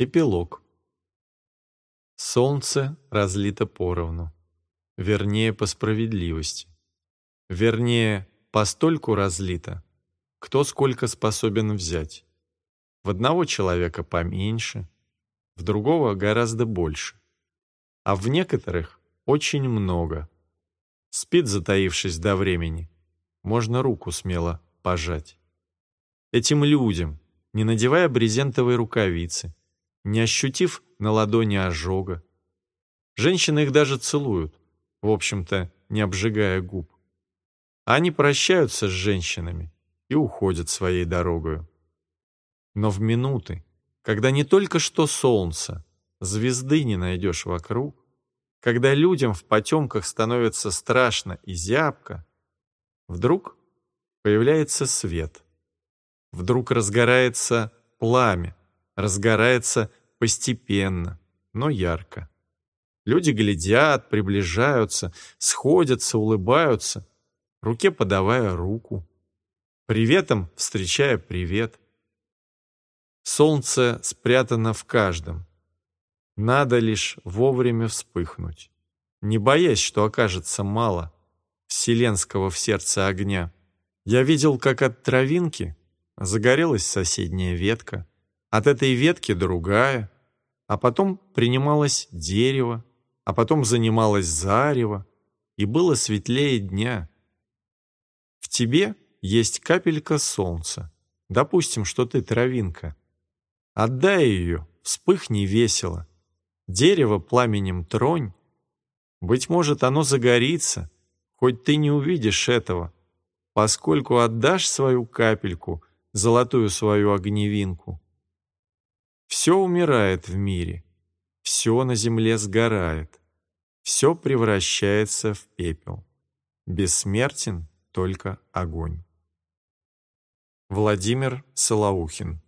Эпилог. Солнце разлито поровну, вернее, по справедливости. Вернее, постольку разлито, кто сколько способен взять. В одного человека поменьше, в другого гораздо больше, а в некоторых очень много. Спит, затаившись до времени, можно руку смело пожать. Этим людям, не надевая брезентовой рукавицы, не ощутив на ладони ожога. Женщины их даже целуют, в общем-то, не обжигая губ. Они прощаются с женщинами и уходят своей дорогою. Но в минуты, когда не только что солнце, звезды не найдешь вокруг, когда людям в потемках становится страшно и зябко, вдруг появляется свет, вдруг разгорается пламя, разгорается постепенно, но ярко. Люди глядят, приближаются, сходятся, улыбаются, руке подавая руку, приветом встречая привет. Солнце спрятано в каждом. Надо лишь вовремя вспыхнуть, не боясь, что окажется мало вселенского в сердце огня. Я видел, как от травинки загорелась соседняя ветка, от этой ветки другая, а потом принималось дерево, а потом занималось зарево, и было светлее дня. В тебе есть капелька солнца. Допустим, что ты травинка. Отдай ее, вспыхни весело. Дерево пламенем тронь. Быть может, оно загорится, хоть ты не увидишь этого, поскольку отдашь свою капельку, золотую свою огневинку, все умирает в мире, все на земле сгорает, все превращается в пепел. Бессмертен только огонь. Владимир Солоухин